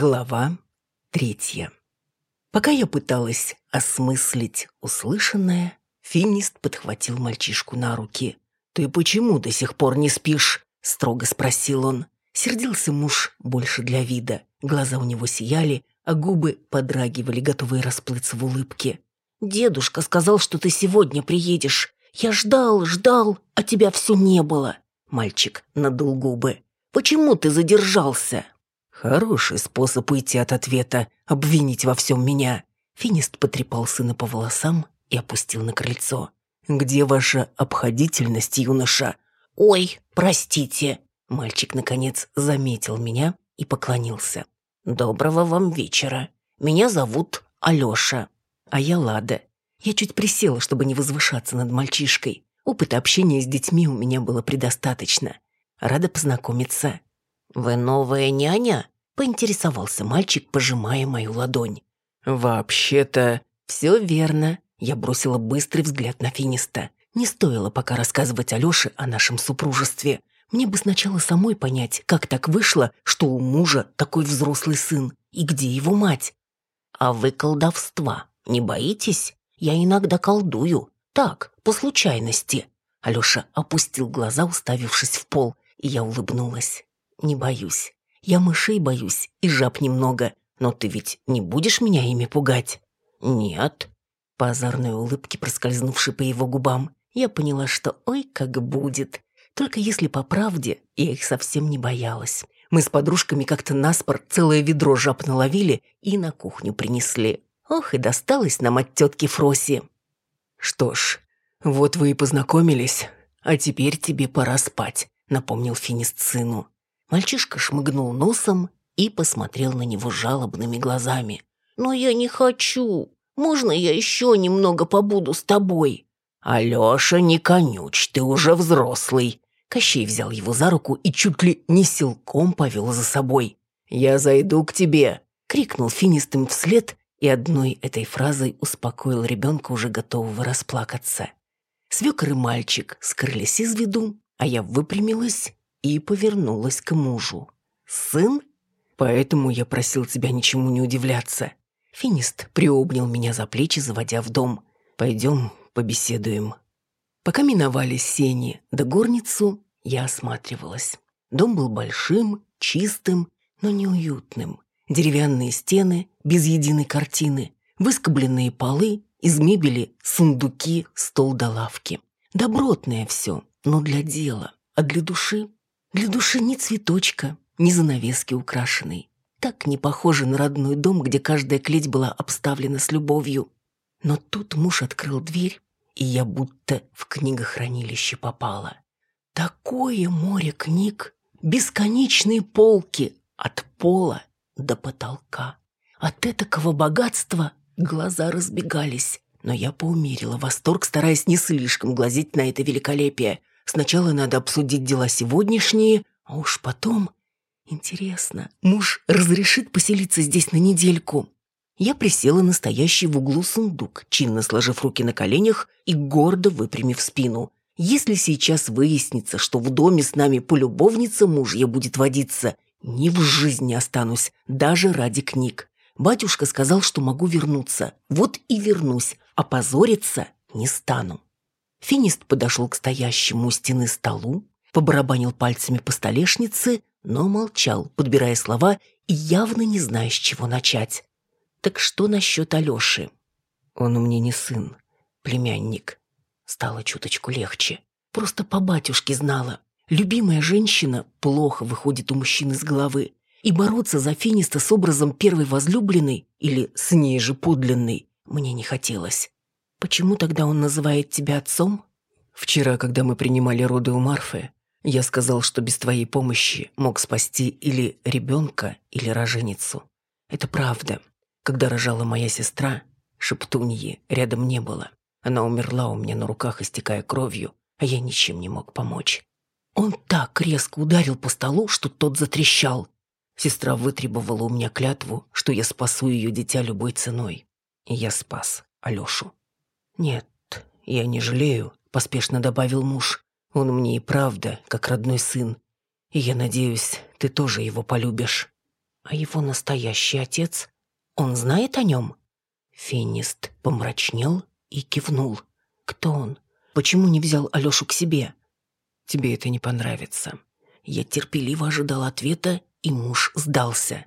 Глава третья. Пока я пыталась осмыслить услышанное, финист подхватил мальчишку на руки. «Ты почему до сих пор не спишь?» — строго спросил он. Сердился муж больше для вида. Глаза у него сияли, а губы подрагивали, готовые расплыться в улыбке. «Дедушка сказал, что ты сегодня приедешь. Я ждал, ждал, а тебя все не было». Мальчик надул губы. «Почему ты задержался?» Хороший способ уйти от ответа, обвинить во всем меня. Финист потрепал сына по волосам и опустил на крыльцо. «Где ваша обходительность, юноша?» «Ой, простите!» Мальчик, наконец, заметил меня и поклонился. «Доброго вам вечера. Меня зовут Алёша, а я Лада. Я чуть присела, чтобы не возвышаться над мальчишкой. Опыта общения с детьми у меня было предостаточно. Рада познакомиться. «Вы новая няня?» — поинтересовался мальчик, пожимая мою ладонь. «Вообще-то...» «Все верно». Я бросила быстрый взгляд на Финиста. Не стоило пока рассказывать Алёше о нашем супружестве. Мне бы сначала самой понять, как так вышло, что у мужа такой взрослый сын, и где его мать. «А вы колдовства не боитесь? Я иногда колдую. Так, по случайности». Алёша опустил глаза, уставившись в пол, и я улыбнулась. «Не боюсь. Я мышей боюсь и жаб немного. Но ты ведь не будешь меня ими пугать?» «Нет». По озорной улыбке, проскользнувшей по его губам, я поняла, что ой, как будет. Только если по правде, я их совсем не боялась. Мы с подружками как-то наспор целое ведро жаб наловили и на кухню принесли. Ох, и досталось нам от тетки Фроси. «Что ж, вот вы и познакомились, а теперь тебе пора спать», — напомнил Финист сыну. Мальчишка шмыгнул носом и посмотрел на него жалобными глазами. «Но я не хочу. Можно я еще немного побуду с тобой?» «Алеша, не конюч, ты уже взрослый». Кощей взял его за руку и чуть ли не силком повел за собой. «Я зайду к тебе!» — крикнул финистым вслед и одной этой фразой успокоил ребенка, уже готового расплакаться. Свекр и мальчик скрылись из виду, а я выпрямилась и повернулась к мужу. «Сын? Поэтому я просил тебя ничему не удивляться». Финист приобнял меня за плечи, заводя в дом. «Пойдем побеседуем». Пока миновали сени до горницу, я осматривалась. Дом был большим, чистым, но неуютным. Деревянные стены, без единой картины, выскобленные полы, из мебели сундуки, стол до лавки. Добротное все, но для дела, а для души для души ни цветочка, ни занавески украшенной. Так не похоже на родной дом, где каждая клеть была обставлена с любовью. Но тут муж открыл дверь, и я будто в книгохранилище попала. Такое море книг, бесконечные полки от пола до потолка. От этакого богатства глаза разбегались, но я поумерила восторг, стараясь не слишком глазеть на это великолепие. Сначала надо обсудить дела сегодняшние, а уж потом... Интересно, муж разрешит поселиться здесь на недельку? Я присела на стоящий в углу сундук, чинно сложив руки на коленях и гордо выпрямив спину. Если сейчас выяснится, что в доме с нами полюбовница мужья будет водиться, ни в жизни останусь, даже ради книг. Батюшка сказал, что могу вернуться. Вот и вернусь, а позориться не стану. Финист подошел к стоящему у стены столу, побарабанил пальцами по столешнице, но молчал, подбирая слова и явно не зная, с чего начать. «Так что насчет Алёши?» «Он у меня не сын, племянник». Стало чуточку легче. Просто по батюшке знала. Любимая женщина плохо выходит у мужчины с головы. И бороться за Финиста с образом первой возлюбленной или с ней же подлинной мне не хотелось. Почему тогда он называет тебя отцом? Вчера, когда мы принимали роды у Марфы, я сказал, что без твоей помощи мог спасти или ребенка, или роженицу. Это правда. Когда рожала моя сестра, Шептуньи рядом не было. Она умерла у меня на руках, истекая кровью, а я ничем не мог помочь. Он так резко ударил по столу, что тот затрещал. Сестра вытребовала у меня клятву, что я спасу ее дитя любой ценой. И я спас Алешу. «Нет, я не жалею», — поспешно добавил муж. «Он мне и правда, как родной сын. И я надеюсь, ты тоже его полюбишь». А его настоящий отец, он знает о нем? Финист помрачнел и кивнул. Кто он? Почему не взял Алёшу к себе? Тебе это не понравится. Я терпеливо ожидал ответа, и муж сдался.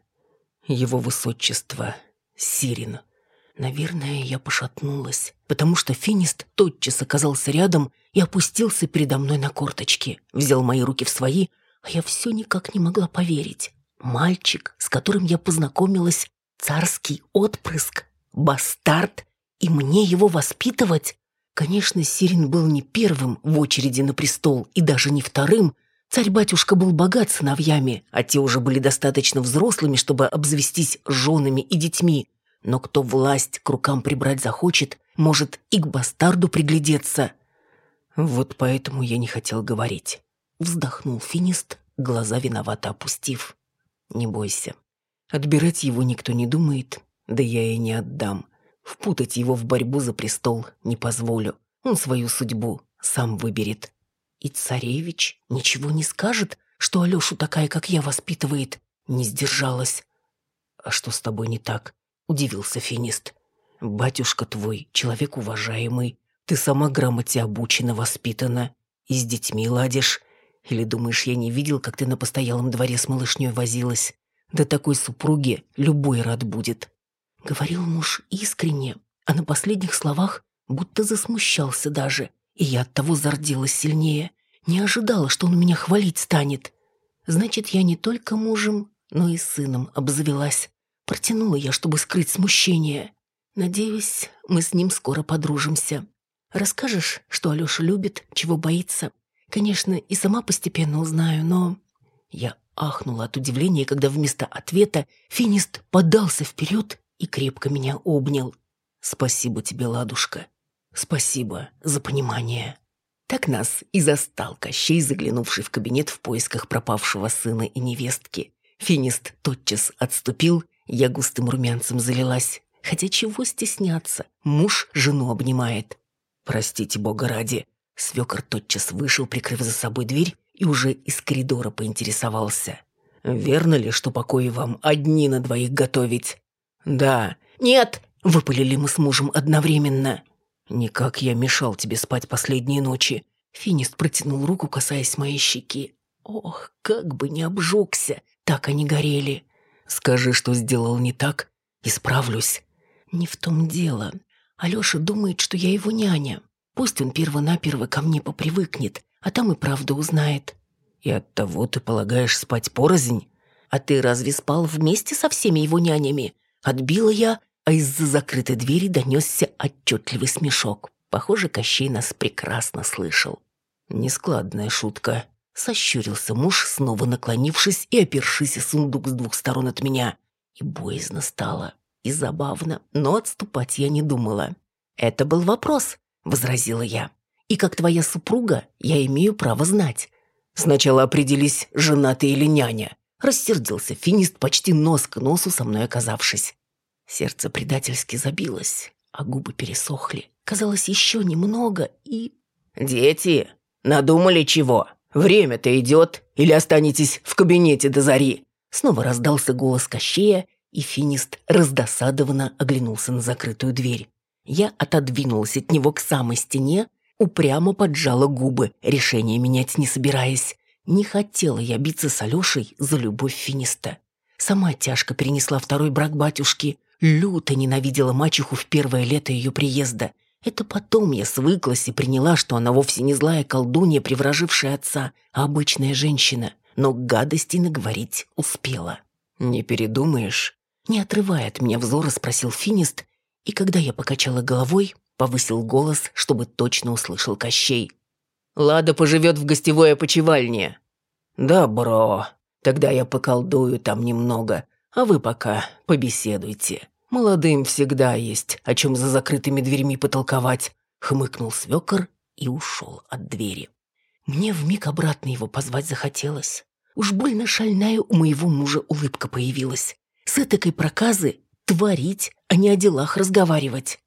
Его высочество Сирин. Наверное, я пошатнулась, потому что Финист тотчас оказался рядом и опустился передо мной на корточки, взял мои руки в свои, а я все никак не могла поверить. Мальчик, с которым я познакомилась, царский отпрыск, бастард, и мне его воспитывать? Конечно, Сирин был не первым в очереди на престол и даже не вторым. Царь-батюшка был богат сыновьями, а те уже были достаточно взрослыми, чтобы обзавестись женами и детьми. Но кто власть к рукам прибрать захочет, может и к бастарду приглядеться. Вот поэтому я не хотел говорить. Вздохнул финист, глаза виновато опустив. Не бойся. Отбирать его никто не думает, да я и не отдам. Впутать его в борьбу за престол не позволю. Он свою судьбу сам выберет. И царевич ничего не скажет, что Алёшу такая, как я, воспитывает. Не сдержалась. «А что с тобой не так?» – удивился финист. «Батюшка твой, человек уважаемый. Ты сама грамоте обучена, воспитана. И с детьми ладишь. Или думаешь, я не видел, как ты на постоялом дворе с малышней возилась? Да такой супруге любой рад будет. Говорил муж искренне, а на последних словах будто засмущался даже, и я от того зарделась сильнее. Не ожидала, что он меня хвалить станет. Значит, я не только мужем, но и сыном обзавелась. Протянула я, чтобы скрыть смущение. Надеюсь, мы с ним скоро подружимся. Расскажешь, что Алёша любит, чего боится? Конечно, и сама постепенно узнаю, но... Я ахнула от удивления, когда вместо ответа финист подался вперед и крепко меня обнял. «Спасибо тебе, ладушка. Спасибо за понимание». Так нас и застал Кощей, заглянувший в кабинет в поисках пропавшего сына и невестки. Финист тотчас отступил, я густым румянцем залилась. Хотя чего стесняться, муж жену обнимает. «Простите, бога ради». Свекор тотчас вышел, прикрыв за собой дверь, и уже из коридора поинтересовался. «Верно ли, что покои вам одни на двоих готовить?» «Да». «Нет!» — выпалили мы с мужем одновременно. «Никак я мешал тебе спать последние ночи». Финист протянул руку, касаясь моей щеки. «Ох, как бы не обжегся, так они горели». «Скажи, что сделал не так, исправлюсь». «Не в том дело. Алёша думает, что я его няня. Пусть он перво-наперво ко мне попривыкнет, а там и правда узнает». «И от того ты полагаешь спать порознь?» «А ты разве спал вместе со всеми его нянями? Отбила я, а из-за закрытой двери донесся отчетливый смешок. Похоже, Кощей нас прекрасно слышал. Нескладная шутка. Сощурился муж, снова наклонившись и опершись о сундук с двух сторон от меня. И боязно стало, и забавно, но отступать я не думала. «Это был вопрос», — возразила я. «И как твоя супруга, я имею право знать. Сначала определись, жена ты или няня. Рассердился финист, почти нос к носу со мной оказавшись. Сердце предательски забилось, а губы пересохли. Казалось, еще немного и... «Дети, надумали чего? Время-то идет, или останетесь в кабинете до зари?» Снова раздался голос Кощея, и финист раздосадованно оглянулся на закрытую дверь. Я отодвинулась от него к самой стене, упрямо поджала губы, решение менять не собираясь. Не хотела я биться с Алешей за любовь Финиста. Сама тяжко перенесла второй брак батюшки, люто ненавидела мачеху в первое лето ее приезда. Это потом я свыклась и приняла, что она вовсе не злая колдунья, приворожившая отца, а обычная женщина. Но гадости наговорить успела. «Не передумаешь?» Не отрывая от меня взора, спросил Финист, и когда я покачала головой, повысил голос, чтобы точно услышал Кощей. Лада поживет в гостевой опочивальне». «Да, бро, тогда я поколдую там немного, а вы пока побеседуйте. Молодым всегда есть, о чем за закрытыми дверьми потолковать», — хмыкнул свекор и ушел от двери. Мне вмиг обратно его позвать захотелось. Уж больно шальная у моего мужа улыбка появилась. С этакой проказы творить, а не о делах разговаривать.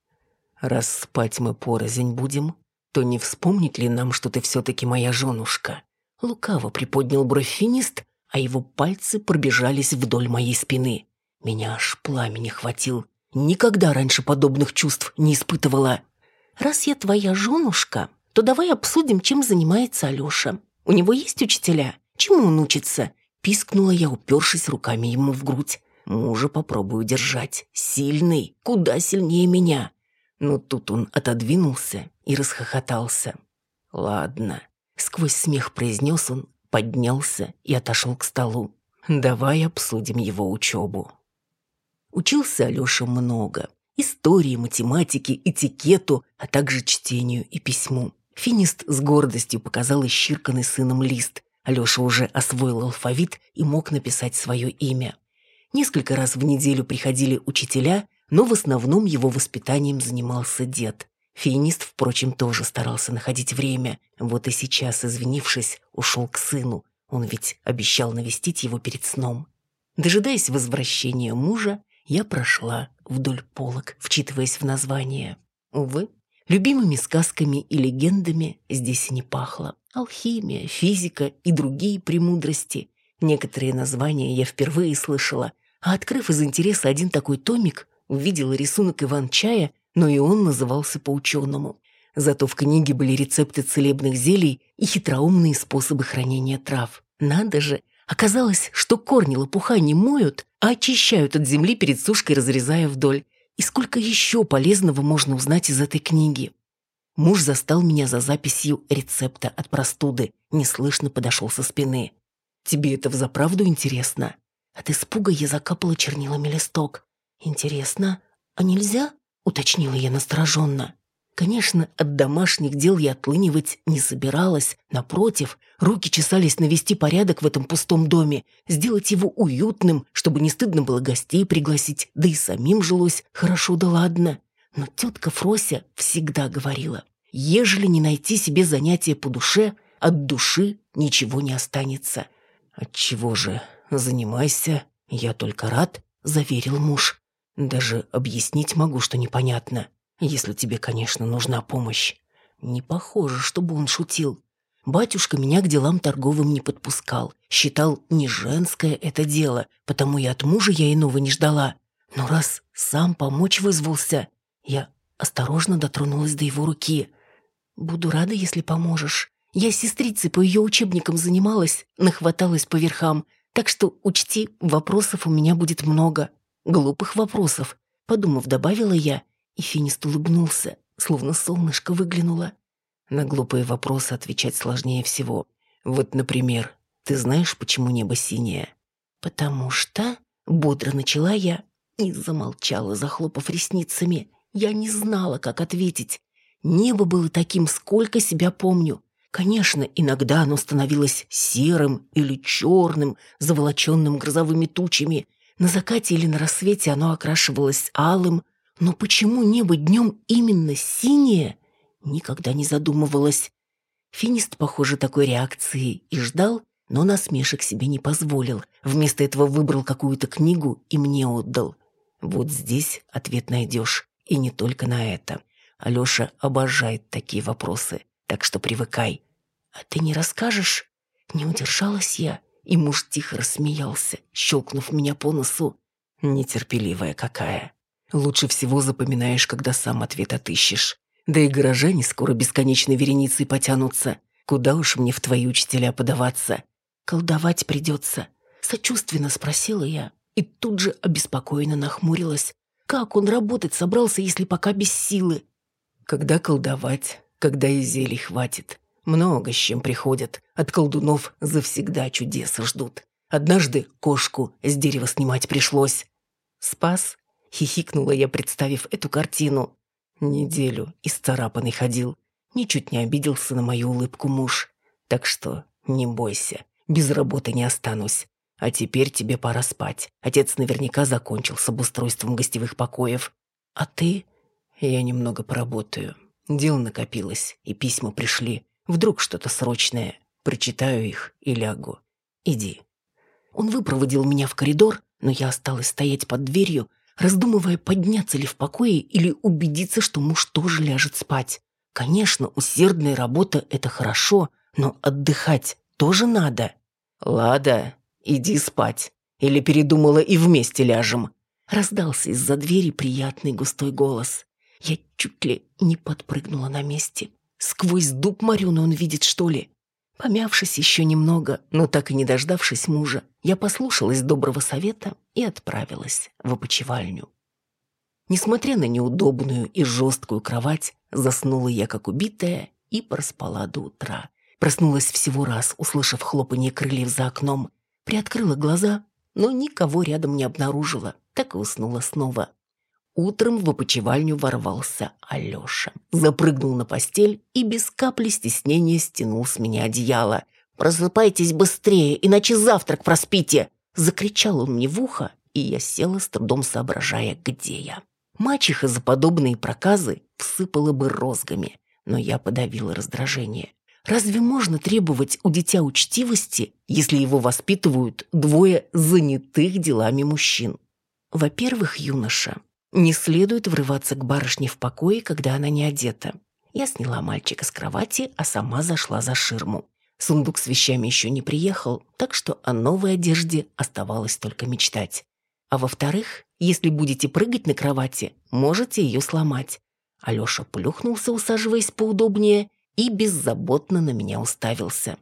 «Раз спать мы порознь будем, то не вспомнить ли нам, что ты все-таки моя женушка?» Лукаво приподнял бровь финист, а его пальцы пробежались вдоль моей спины. Меня аж пламени хватил. Никогда раньше подобных чувств не испытывала. «Раз я твоя женушка, то давай обсудим, чем занимается Алёша. У него есть учителя? Чему он учится?» Пискнула я, упершись руками ему в грудь. Мужа попробую держать. Сильный, куда сильнее меня. Но тут он отодвинулся и расхохотался. «Ладно», — сквозь смех произнес он, поднялся и отошел к столу. «Давай обсудим его учебу». Учился Алёша много. Истории, математике, этикету, а также чтению и письму. Финист с гордостью показал исчирканный сыном лист. Алёша уже освоил алфавит и мог написать свое имя. Несколько раз в неделю приходили учителя, но в основном его воспитанием занимался дед. Финист, впрочем, тоже старался находить время. Вот и сейчас, извинившись, ушел к сыну. Он ведь обещал навестить его перед сном. Дожидаясь возвращения мужа, я прошла вдоль полок, вчитываясь в название. Увы, любимыми сказками и легендами здесь не пахло. Алхимия, физика и другие премудрости. Некоторые названия я впервые слышала, а открыв из интереса один такой томик, увидела рисунок Иван-чая, но и он назывался по-ученому. Зато в книге были рецепты целебных зелий и хитроумные способы хранения трав. Надо же, Оказалось, что корни лопуха не моют, а очищают от земли перед сушкой, разрезая вдоль. И сколько еще полезного можно узнать из этой книги. Муж застал меня за записью рецепта от простуды, неслышно подошел со спины. «Тебе это взаправду интересно?» От испуга я закапала чернилами листок. «Интересно, а нельзя?» — уточнила я настороженно. Конечно, от домашних дел я отлынивать не собиралась. Напротив, руки чесались навести порядок в этом пустом доме, сделать его уютным, чтобы не стыдно было гостей пригласить, да и самим жилось хорошо да ладно. Но тетка Фрося всегда говорила, ежели не найти себе занятие по душе, от души ничего не останется. «Отчего же? Занимайся, я только рад», — заверил муж. «Даже объяснить могу, что непонятно. Если тебе, конечно, нужна помощь. Не похоже, чтобы он шутил. Батюшка меня к делам торговым не подпускал. Считал, не женское это дело, потому и от мужа я иного не ждала. Но раз сам помочь вызвался, я осторожно дотронулась до его руки. «Буду рада, если поможешь. Я с сестрицей по ее учебникам занималась, нахваталась по верхам, так что, учти, вопросов у меня будет много. Глупых вопросов», — подумав, добавила я и Финист улыбнулся, словно солнышко выглянуло. На глупые вопросы отвечать сложнее всего. Вот, например, ты знаешь, почему небо синее? Потому что... Бодро начала я и замолчала, захлопав ресницами. Я не знала, как ответить. Небо было таким, сколько себя помню. Конечно, иногда оно становилось серым или черным, заволоченным грозовыми тучами. На закате или на рассвете оно окрашивалось алым, но почему небо днем именно синее, никогда не задумывалась. Финист, похоже, такой реакции и ждал, но насмешек себе не позволил. Вместо этого выбрал какую-то книгу и мне отдал. Вот здесь ответ найдешь. И не только на это. Алёша обожает такие вопросы, так что привыкай. А ты не расскажешь? Не удержалась я, и муж тихо рассмеялся, щелкнув меня по носу. Нетерпеливая какая. Лучше всего запоминаешь, когда сам ответ отыщешь. Да и горожане скоро бесконечной вереницей потянутся. Куда уж мне в твои учителя подаваться? Колдовать придется. Сочувственно спросила я. И тут же обеспокоенно нахмурилась. Как он работать собрался, если пока без силы? Когда колдовать, когда и зелий хватит. Много с чем приходят. От колдунов завсегда чудеса ждут. Однажды кошку с дерева снимать пришлось. Спас Хихикнула я, представив эту картину. Неделю исцарапанный ходил. Ничуть не обиделся на мою улыбку муж. Так что не бойся, без работы не останусь. А теперь тебе пора спать. Отец наверняка закончил с обустройством гостевых покоев. А ты? Я немного поработаю. Дел накопилось, и письма пришли. Вдруг что-то срочное. Прочитаю их и лягу. Иди. Он выпроводил меня в коридор, но я осталась стоять под дверью, раздумывая, подняться ли в покое или убедиться, что муж тоже ляжет спать. Конечно, усердная работа – это хорошо, но отдыхать тоже надо. «Лада, Иди спать. Или передумала и вместе ляжем?» Раздался из-за двери приятный густой голос. Я чуть ли не подпрыгнула на месте. Сквозь дуб Марюна он видит, что ли? Помявшись еще немного, но так и не дождавшись мужа, я послушалась доброго совета и отправилась в опочивальню. Несмотря на неудобную и жесткую кровать, заснула я как убитая и проспала до утра. Проснулась всего раз, услышав хлопанье крыльев за окном. Приоткрыла глаза, но никого рядом не обнаружила, так и уснула снова. Утром в опочивальню ворвался Алёша. Запрыгнул на постель и без капли стеснения стянул с меня одеяло. «Просыпайтесь быстрее, иначе завтрак проспите!» Закричал он мне в ухо, и я села с трудом соображая, где я. Мачеха за подобные проказы всыпала бы розгами, но я подавила раздражение. Разве можно требовать у дитя учтивости, если его воспитывают двое занятых делами мужчин? Во-первых, юноша, не следует врываться к барышне в покое, когда она не одета. Я сняла мальчика с кровати, а сама зашла за ширму. Сундук с вещами еще не приехал, так что о новой одежде оставалось только мечтать. А во-вторых, если будете прыгать на кровати, можете ее сломать. Алеша плюхнулся, усаживаясь поудобнее, и беззаботно на меня уставился.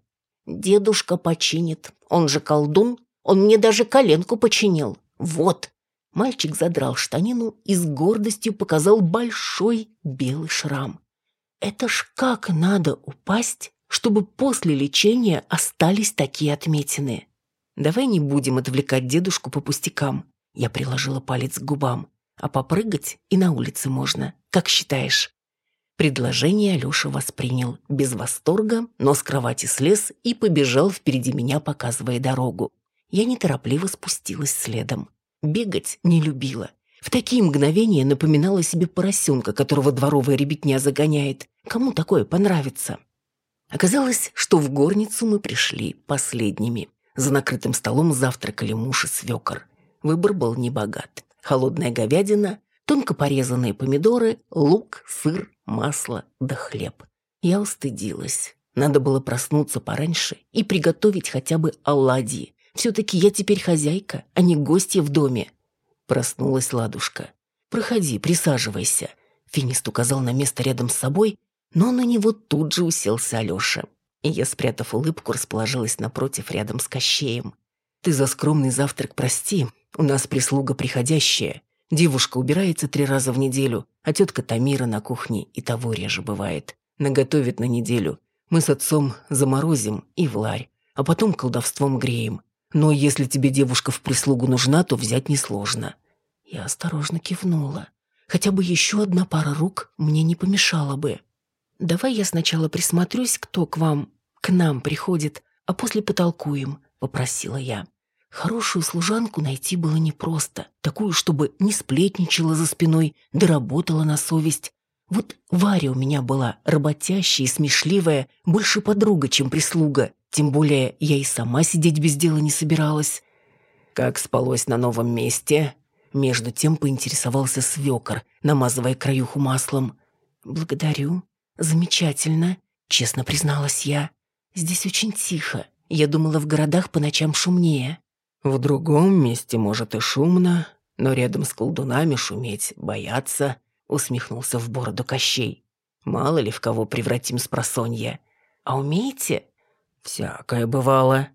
«Дедушка починит. Он же колдун. Он мне даже коленку починил. Вот!» Мальчик задрал штанину и с гордостью показал большой белый шрам. «Это ж как надо упасть, чтобы после лечения остались такие отметины?» «Давай не будем отвлекать дедушку по пустякам. Я приложила палец к губам. А попрыгать и на улице можно. Как считаешь? Предложение Алёша воспринял без восторга, но с кровати слез и побежал впереди меня, показывая дорогу. Я неторопливо спустилась следом. Бегать не любила. В такие мгновения напоминала себе поросенка, которого дворовая ребятня загоняет. Кому такое понравится? Оказалось, что в горницу мы пришли последними. За накрытым столом завтракали муж и свекор. Выбор был небогат. Холодная говядина, тонко порезанные помидоры, лук, сыр, масло да хлеб. Я устыдилась. Надо было проснуться пораньше и приготовить хотя бы оладьи. Все-таки я теперь хозяйка, а не гостья в доме. Проснулась ладушка. «Проходи, присаживайся». Финист указал на место рядом с собой, но на него тут же уселся Алеша. И я, спрятав улыбку, расположилась напротив рядом с Кощеем. «Ты за скромный завтрак прости, у нас прислуга приходящая. Девушка убирается три раза в неделю, а тетка Тамира на кухне и того реже бывает. Наготовит на неделю. Мы с отцом заморозим и в ларь, а потом колдовством греем. Но если тебе девушка в прислугу нужна, то взять несложно». Я осторожно кивнула. Хотя бы еще одна пара рук мне не помешала бы. «Давай я сначала присмотрюсь, кто к вам, к нам приходит, а после потолкуем», — попросила я. Хорошую служанку найти было непросто, такую, чтобы не сплетничала за спиной, да работала на совесть. Вот Варя у меня была работящая и смешливая, больше подруга, чем прислуга. Тем более я и сама сидеть без дела не собиралась. Как спалось на новом месте? Между тем поинтересовался свекор, намазывая краюху маслом. «Благодарю. Замечательно», — честно призналась я. «Здесь очень тихо. Я думала, в городах по ночам шумнее». В другом месте, может, и шумно, но рядом с колдунами шуметь бояться, усмехнулся в бороду Кощей. Мало ли в кого превратим с просонья. А умеете? Всякое бывало.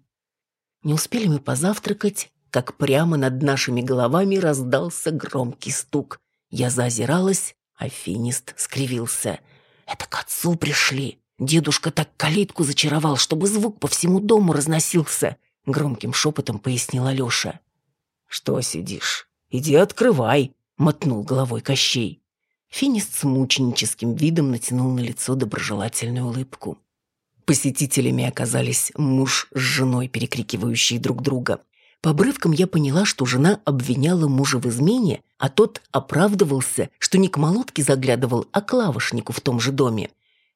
Не успели мы позавтракать, как прямо над нашими головами раздался громкий стук. Я заозиралась, а финист скривился. «Это к отцу пришли. Дедушка так калитку зачаровал, чтобы звук по всему дому разносился. Громким шепотом пояснил Алёша. «Что сидишь? Иди открывай!» — мотнул головой Кощей. Финист с мученическим видом натянул на лицо доброжелательную улыбку. Посетителями оказались муж с женой, перекрикивающие друг друга. По обрывкам я поняла, что жена обвиняла мужа в измене, а тот оправдывался, что не к молотке заглядывал, а к лавошнику в том же доме.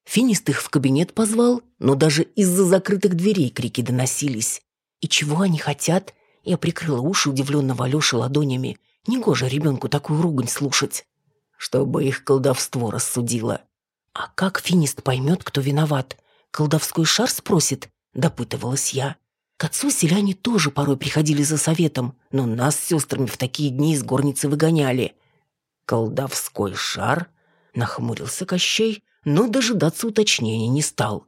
Финист их в кабинет позвал, но даже из-за закрытых дверей крики доносились. И чего они хотят? Я прикрыла уши удивленного Алёши ладонями. Негоже ребенку такую ругань слушать. Чтобы их колдовство рассудило. А как финист поймет, кто виноват? Колдовской шар спросит? Допытывалась я. К отцу селяне тоже порой приходили за советом, но нас с сестрами в такие дни из горницы выгоняли. «Колдовской шар?» — нахмурился Кощей, но дожидаться уточнений не стал.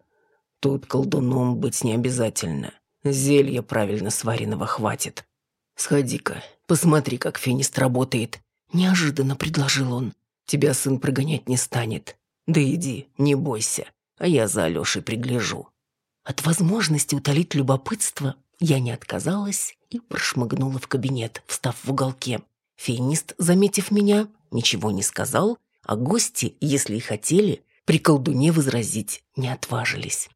«Тут колдуном быть не обязательно. Зелья правильно сваренного хватит. Сходи-ка, посмотри, как финист работает», — неожиданно предложил он. «Тебя сын прогонять не станет. Да иди, не бойся, а я за Алешей пригляжу». От возможности утолить любопытство я не отказалась и прошмыгнула в кабинет, встав в уголке. Фейнист, заметив меня, ничего не сказал, а гости, если и хотели, при колдуне возразить не отважились.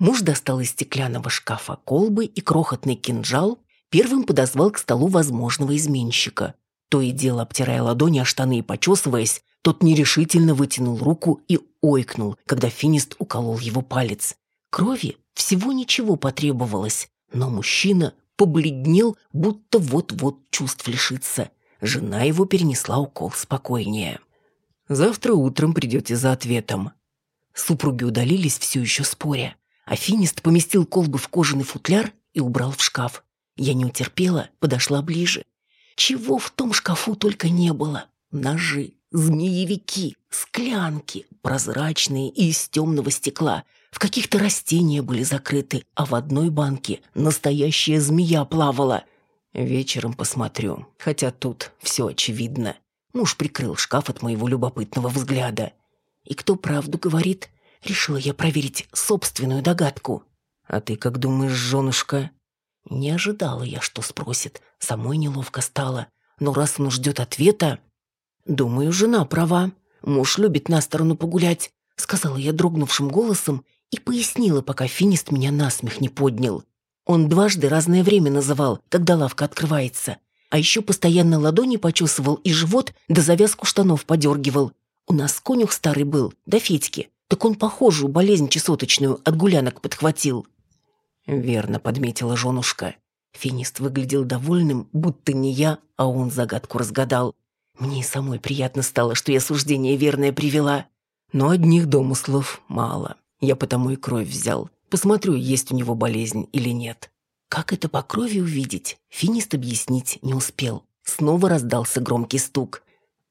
Муж достал из стеклянного шкафа колбы и крохотный кинжал, первым подозвал к столу возможного изменщика. То и дело, обтирая ладони о штаны и почесываясь, тот нерешительно вытянул руку и ойкнул, когда финист уколол его палец. Крови всего ничего потребовалось, но мужчина побледнел, будто вот-вот чувств лишится. Жена его перенесла укол спокойнее. «Завтра утром придете за ответом». Супруги удалились, все еще споря. Афинист поместил колбы в кожаный футляр и убрал в шкаф. Я не утерпела, подошла ближе. Чего в том шкафу только не было. Ножи, змеевики, склянки, прозрачные и из темного стекла – в каких-то растения были закрыты, а в одной банке настоящая змея плавала. Вечером посмотрю, хотя тут все очевидно. Муж прикрыл шкаф от моего любопытного взгляда. И кто правду говорит, решила я проверить собственную догадку. А ты как думаешь, женушка? Не ожидала я, что спросит. Самой неловко стало. Но раз он ждет ответа... Думаю, жена права. Муж любит на сторону погулять, сказала я дрогнувшим голосом и пояснила, пока финист меня насмех не поднял. Он дважды разное время называл, когда лавка открывается. А еще постоянно ладони почесывал и живот, да завязку штанов подергивал. У нас конюх старый был, до Федьки. Так он похожую болезнь чесоточную от гулянок подхватил. Верно подметила женушка. Финист выглядел довольным, будто не я, а он загадку разгадал. Мне и самой приятно стало, что я суждение верное привела. Но одних домыслов мало. Я потому и кровь взял. Посмотрю, есть у него болезнь или нет. Как это по крови увидеть, финист объяснить не успел. Снова раздался громкий стук.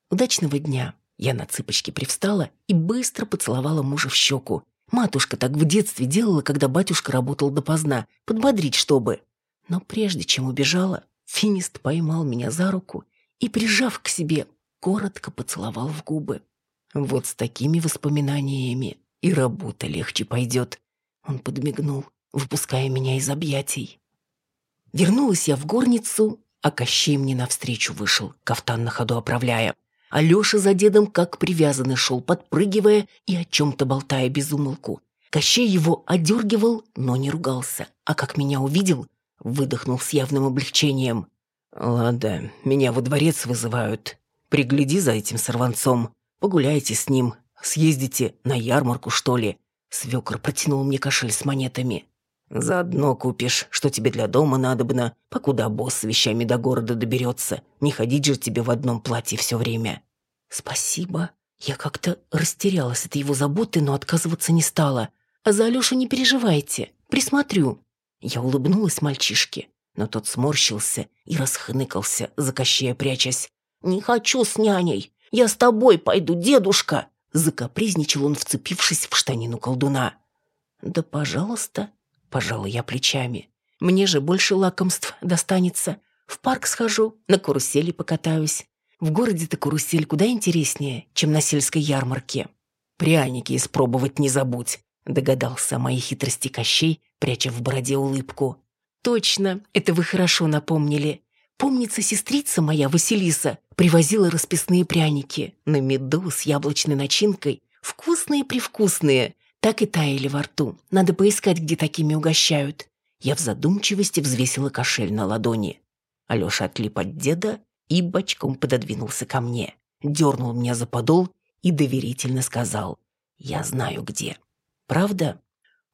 «Удачного дня!» Я на цыпочки привстала и быстро поцеловала мужа в щеку. Матушка так в детстве делала, когда батюшка работал допоздна, подбодрить чтобы. Но прежде чем убежала, финист поймал меня за руку и, прижав к себе, коротко поцеловал в губы. Вот с такими воспоминаниями и работа легче пойдет. Он подмигнул, выпуская меня из объятий. Вернулась я в горницу, а Кощей мне навстречу вышел, кафтан на ходу оправляя. Алеша за дедом как привязанный шел, подпрыгивая и о чем-то болтая без умолку. Кощей его одергивал, но не ругался, а как меня увидел, выдохнул с явным облегчением. «Ладно, меня во дворец вызывают. Пригляди за этим сорванцом, погуляйте с ним, Съездите на ярмарку, что ли?» Свекор протянул мне кошель с монетами. «Заодно купишь, что тебе для дома надобно, покуда босс с вещами до города доберется. Не ходить же тебе в одном платье все время». «Спасибо. Я как-то растерялась от его заботы, но отказываться не стала. А за Алешу не переживайте. Присмотрю». Я улыбнулась мальчишке, но тот сморщился и расхныкался, закощая прячась. «Не хочу с няней. Я с тобой пойду, дедушка!» Закапризничал он, вцепившись в штанину колдуна. «Да, пожалуйста», — пожала я плечами. «Мне же больше лакомств достанется. В парк схожу, на карусели покатаюсь. В городе-то карусель куда интереснее, чем на сельской ярмарке. Пряники испробовать не забудь», — догадался о моей хитрости Кощей, пряча в бороде улыбку. «Точно, это вы хорошо напомнили. Помнится, сестрица моя, Василиса, привозила расписные пряники на меду с яблочной начинкой. Вкусные-привкусные. Так и таяли во рту. Надо поискать, где такими угощают. Я в задумчивости взвесила кошель на ладони. Алеша отлип от деда и бочком пододвинулся ко мне. Дернул меня за подол и доверительно сказал. «Я знаю, где». «Правда?»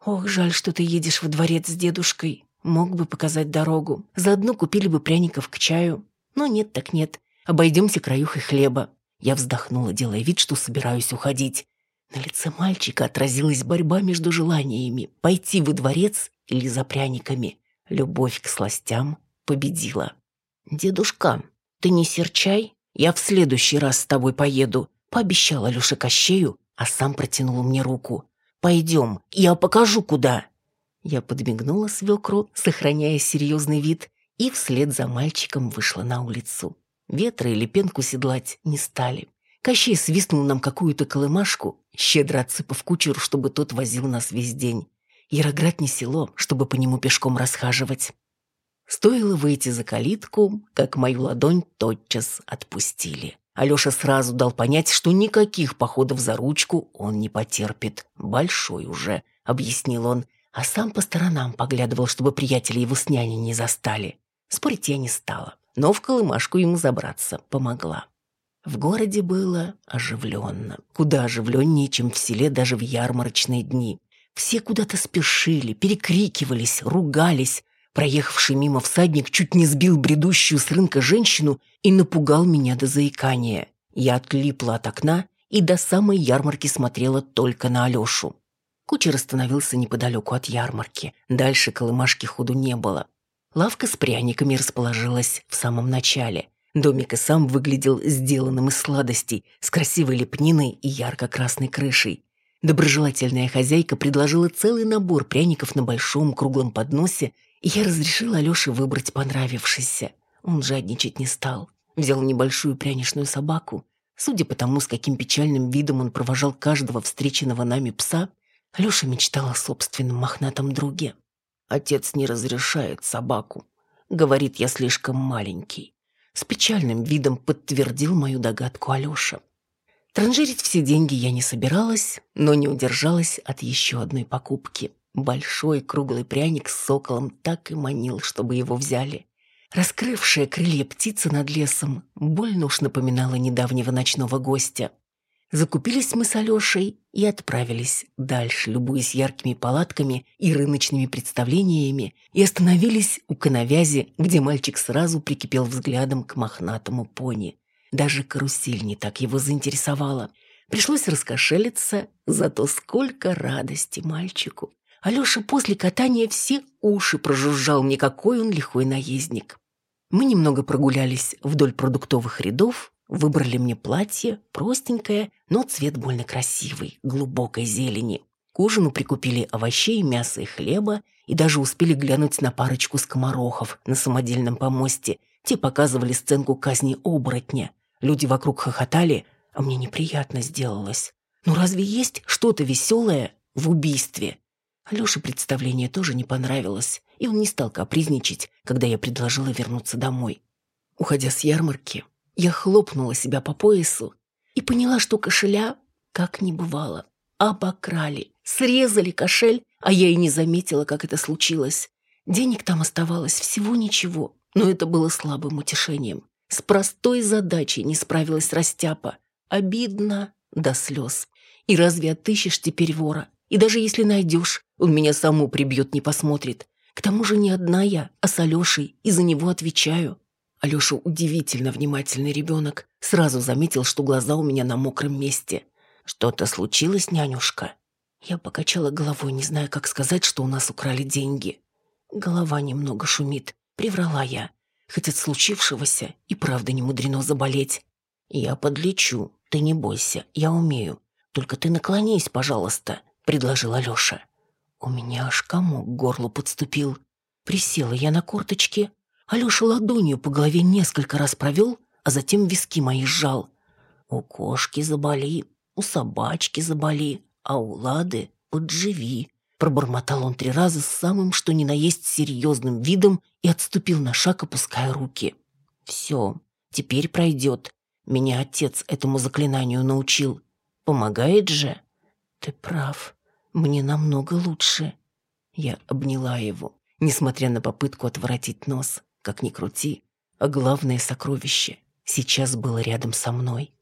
«Ох, жаль, что ты едешь во дворец с дедушкой. Мог бы показать дорогу. Заодно купили бы пряников к чаю. Но нет так нет. Обойдемся краюхой хлеба. Я вздохнула, делая вид, что собираюсь уходить. На лице мальчика отразилась борьба между желаниями пойти во дворец или за пряниками. Любовь к сластям победила. «Дедушка, ты не серчай, я в следующий раз с тобой поеду», пообещал Алёша Кощею, а сам протянул мне руку. «Пойдем, я покажу, куда». Я подмигнула свекру, сохраняя серьезный вид, и вслед за мальчиком вышла на улицу. Ветра или пенку седлать не стали. Кощей свистнул нам какую-то колымашку, щедро отсыпав кучеру, чтобы тот возил нас весь день. Яроград не село, чтобы по нему пешком расхаживать. Стоило выйти за калитку, как мою ладонь тотчас отпустили. Алёша сразу дал понять, что никаких походов за ручку он не потерпит. «Большой уже», — объяснил он, а сам по сторонам поглядывал, чтобы приятели его с няней не застали. Спорить я не стала, но в колымашку ему забраться помогла. В городе было оживленно, куда оживленнее, чем в селе даже в ярмарочные дни. Все куда-то спешили, перекрикивались, ругались. Проехавший мимо всадник чуть не сбил бредущую с рынка женщину и напугал меня до заикания. Я отлипла от окна и до самой ярмарки смотрела только на Алешу. Кучер остановился неподалеку от ярмарки. Дальше колымашки ходу не было. Лавка с пряниками расположилась в самом начале. Домик и сам выглядел сделанным из сладостей, с красивой лепниной и ярко-красной крышей. Доброжелательная хозяйка предложила целый набор пряников на большом круглом подносе, и я разрешила Алёше выбрать понравившийся. Он жадничать не стал. Взял небольшую пряничную собаку. Судя по тому, с каким печальным видом он провожал каждого встреченного нами пса, Алёша мечтал о собственном мохнатом друге. «Отец не разрешает собаку. Говорит, я слишком маленький. С печальным видом подтвердил мою догадку Алёша. Транжирить все деньги я не собиралась, но не удержалась от еще одной покупки. Большой круглый пряник с соколом так и манил, чтобы его взяли. Раскрывшая крылья птица над лесом больно уж напоминала недавнего ночного гостя. Закупились мы с Алешей и отправились дальше, любуясь яркими палатками и рыночными представлениями, и остановились у коновязи, где мальчик сразу прикипел взглядом к мохнатому пони. Даже карусель не так его заинтересовала. Пришлось раскошелиться, зато сколько радости мальчику. Алеша после катания все уши прожужжал мне, какой он лихой наездник. Мы немного прогулялись вдоль продуктовых рядов, Выбрали мне платье, простенькое, но цвет больно красивый, глубокой зелени. К ужину прикупили овощей, мяса и хлеба и даже успели глянуть на парочку скоморохов на самодельном помосте. Те показывали сценку казни оборотня. Люди вокруг хохотали, а мне неприятно сделалось. Ну разве есть что-то веселое в убийстве? Алёше представление тоже не понравилось, и он не стал капризничать, когда я предложила вернуться домой. Уходя с ярмарки, я хлопнула себя по поясу и поняла, что кошеля как не бывало. Обокрали, срезали кошель, а я и не заметила, как это случилось. Денег там оставалось всего ничего, но это было слабым утешением. С простой задачей не справилась Растяпа. Обидно до слез. И разве отыщешь теперь вора? И даже если найдешь, он меня саму прибьет, не посмотрит. К тому же не одна я, а с Алешей, и за него отвечаю. Алёша удивительно внимательный ребенок. Сразу заметил, что глаза у меня на мокром месте. «Что-то случилось, нянюшка?» Я покачала головой, не зная, как сказать, что у нас украли деньги. Голова немного шумит. Приврала я. Хоть от случившегося и правда не мудрено заболеть. «Я подлечу. Ты не бойся. Я умею. Только ты наклонись, пожалуйста», — предложил Алёша. У меня аж комок к горлу подступил. Присела я на корточки, Алёша ладонью по голове несколько раз провел, а затем виски мои сжал. У кошки заболи, у собачки заболи, а у Лады подживи. Пробормотал он три раза с самым что ни на есть серьезным видом и отступил на шаг, опуская руки. «Все, теперь пройдет. Меня отец этому заклинанию научил. Помогает же?» «Ты прав. Мне намного лучше». Я обняла его, несмотря на попытку отворотить нос. Как ни крути, а главное сокровище сейчас было рядом со мной.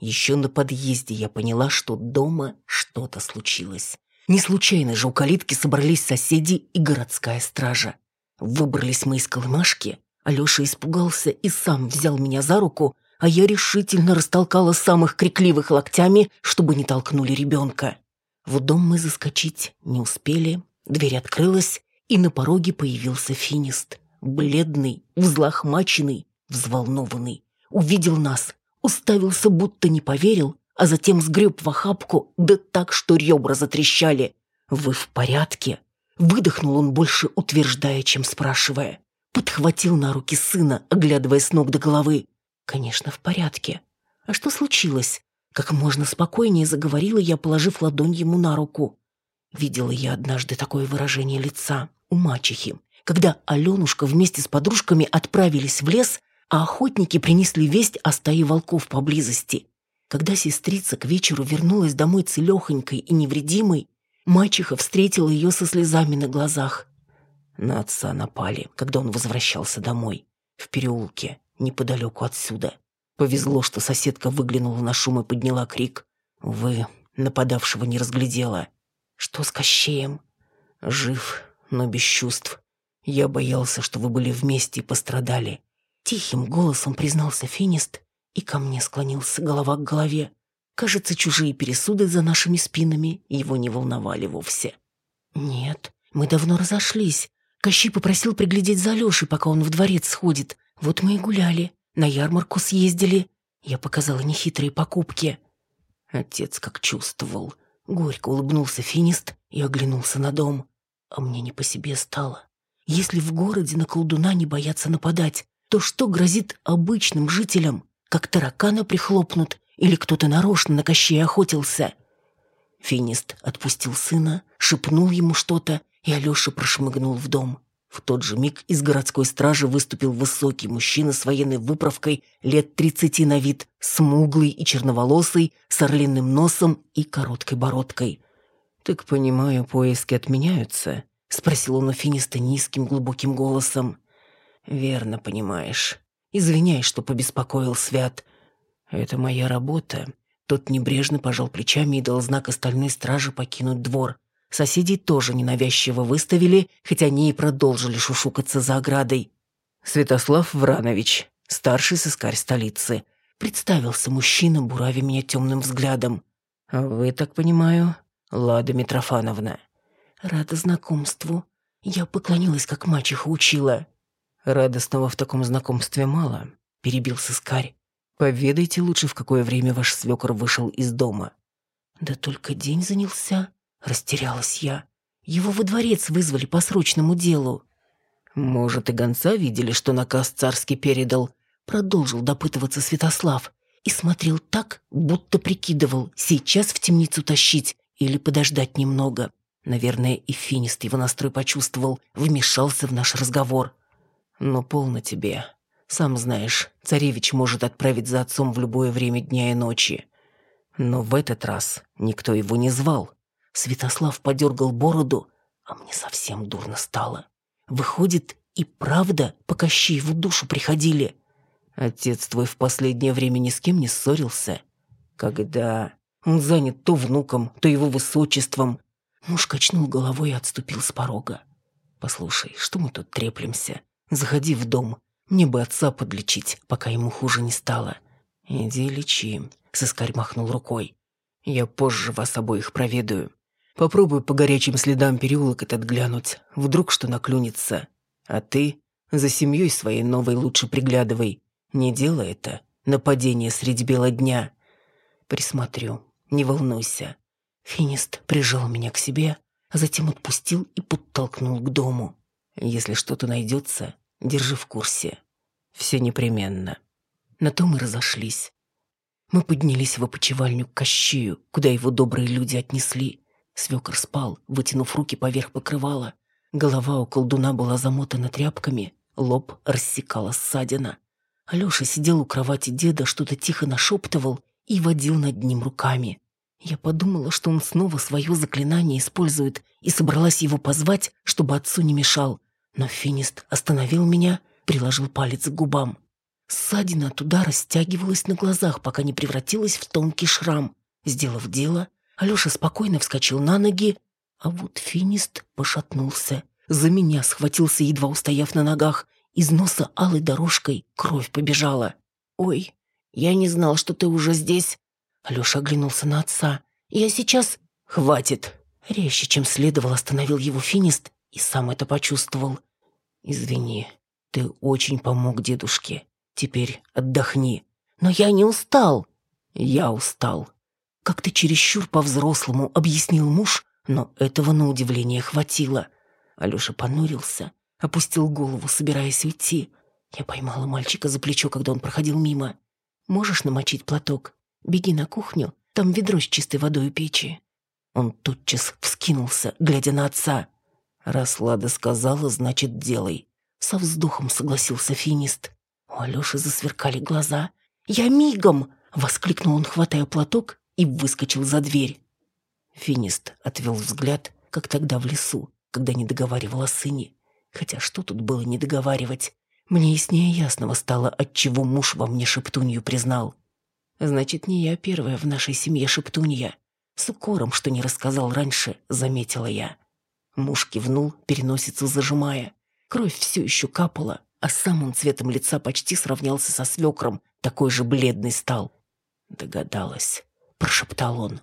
Еще на подъезде я поняла, что дома что-то случилось. Не случайно же у калитки собрались соседи и городская стража. Выбрались мы из колымашки, Алеша испугался и сам взял меня за руку, а я решительно растолкала самых крикливых локтями, чтобы не толкнули ребенка. В дом мы заскочить не успели, дверь открылась, и на пороге появился финист. Бледный, взлохмаченный, взволнованный. Увидел нас, уставился, будто не поверил, а затем сгреб в охапку, да так, что ребра затрещали. «Вы в порядке?» Выдохнул он больше, утверждая, чем спрашивая. Подхватил на руки сына, оглядывая с ног до головы. «Конечно, в порядке. А что случилось?» Как можно спокойнее заговорила я, положив ладонь ему на руку. Видела я однажды такое выражение лица у мачехи, когда Аленушка вместе с подружками отправились в лес, а охотники принесли весть о стае волков поблизости. Когда сестрица к вечеру вернулась домой целехонькой и невредимой, мачеха встретила ее со слезами на глазах. На отца напали, когда он возвращался домой, в переулке, неподалеку отсюда. Повезло, что соседка выглянула на шум и подняла крик. Вы нападавшего не разглядела. Что с Кощеем? Жив, но без чувств. Я боялся, что вы были вместе и пострадали. Тихим голосом признался Финист и ко мне склонился голова к голове. Кажется, чужие пересуды за нашими спинами его не волновали вовсе. Нет, мы давно разошлись. Кощей попросил приглядеть за Лешей, пока он в дворец сходит. Вот мы и гуляли. На ярмарку съездили. Я показала нехитрые покупки. Отец как чувствовал. Горько улыбнулся финист и оглянулся на дом. А мне не по себе стало. Если в городе на колдуна не боятся нападать, то что грозит обычным жителям? Как таракана прихлопнут или кто-то нарочно на Кощея охотился? Финист отпустил сына, шепнул ему что-то, и Алеша прошмыгнул в дом. В тот же миг из городской стражи выступил высокий мужчина с военной выправкой лет тридцати на вид, смуглый и черноволосый, с орлиным носом и короткой бородкой. «Так понимаю, поиски отменяются?» — спросил он у Финиста низким глубоким голосом. «Верно понимаешь. Извиняй, что побеспокоил Свят. Это моя работа». Тот небрежно пожал плечами и дал знак остальной стражи покинуть двор. Соседей тоже ненавязчиво выставили, хотя они и продолжили шушукаться за оградой. «Святослав Вранович, старший сыскарь столицы», представился мужчина, буравя меня темным взглядом. «А вы, так понимаю, Лада Митрофановна?» «Рада знакомству. Я поклонилась, как мачеха учила». «Радостного в таком знакомстве мало», — перебил сыскарь. «Поведайте лучше, в какое время ваш свекор вышел из дома». «Да только день занялся», Растерялась я. Его во дворец вызвали по срочному делу. Может, и гонца видели, что наказ царский передал. Продолжил допытываться Святослав. И смотрел так, будто прикидывал, сейчас в темницу тащить или подождать немного. Наверное, и Финист его настрой почувствовал, вмешался в наш разговор. Но полно тебе. Сам знаешь, царевич может отправить за отцом в любое время дня и ночи. Но в этот раз никто его не звал. Святослав подергал бороду, а мне совсем дурно стало. Выходит, и правда по Кощееву душу приходили. Отец твой в последнее время ни с кем не ссорился. Когда он занят то внуком, то его высочеством. Муж качнул головой и отступил с порога. «Послушай, что мы тут треплемся? Заходи в дом. Мне бы отца подлечить, пока ему хуже не стало». «Иди лечи», — сыскарь махнул рукой. «Я позже вас обоих проведаю. Попробуй по горячим следам переулок этот глянуть. Вдруг что наклюнется. А ты за семьей своей новой лучше приглядывай. Не делай это. Нападение средь бела дня. Присмотрю. Не волнуйся. Финист прижал меня к себе, а затем отпустил и подтолкнул к дому. Если что-то найдется, держи в курсе. Все непременно. На то мы разошлись. Мы поднялись в опочивальню к Кощею, куда его добрые люди отнесли. Свекор спал, вытянув руки поверх покрывала. Голова у колдуна была замотана тряпками, лоб рассекала ссадина. Алёша сидел у кровати деда, что-то тихо нашептывал и водил над ним руками. Я подумала, что он снова свое заклинание использует, и собралась его позвать, чтобы отцу не мешал. Но финист остановил меня, приложил палец к губам. Ссадина от удара стягивалась на глазах, пока не превратилась в тонкий шрам. Сделав дело, Алёша спокойно вскочил на ноги, а вот финист пошатнулся. За меня схватился, едва устояв на ногах. Из носа алой дорожкой кровь побежала. «Ой, я не знал, что ты уже здесь». Алёша оглянулся на отца. «Я сейчас...» «Хватит!» Резче, чем следовало, остановил его финист и сам это почувствовал. Извини, ты очень помог дедушке. Теперь отдохни. Но я не устал. Я устал. Как-то чересчур по-взрослому объяснил муж, но этого на удивление хватило. Алёша понурился, опустил голову, собираясь уйти. Я поймала мальчика за плечо, когда он проходил мимо. «Можешь намочить платок? Беги на кухню, там ведро с чистой водой у печи». Он тотчас вскинулся, глядя на отца. «Раз Лада сказала, значит, делай». Со вздохом согласился финист. У Алёши засверкали глаза. «Я мигом!» — воскликнул он, хватая платок, и выскочил за дверь. Финист отвел взгляд, как тогда в лесу, когда не договаривал о сыне. Хотя что тут было не договаривать? Мне яснее ясного стало, отчего муж во мне шептунью признал. Значит, не я первая в нашей семье шептунья. С укором, что не рассказал раньше, заметила я. Муж кивнул, переносицу зажимая. Кровь все еще капала, а сам он цветом лица почти сравнялся со свекром, такой же бледный стал. Догадалась, прошептал он.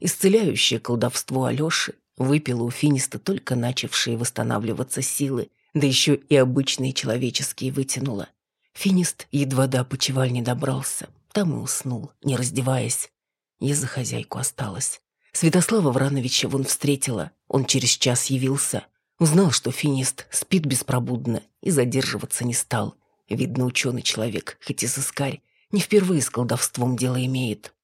Исцеляющее колдовство Алёши выпило у Финиста только начавшие восстанавливаться силы, да еще и обычные человеческие вытянуло. Финист едва до опочивальни добрался, там и уснул, не раздеваясь. Я за хозяйку осталась. Святослава Врановича вон встретила, он через час явился. Узнал, что финист спит беспробудно и задерживаться не стал. Видно, ученый человек, хоть и сыскарь, не впервые с колдовством дело имеет.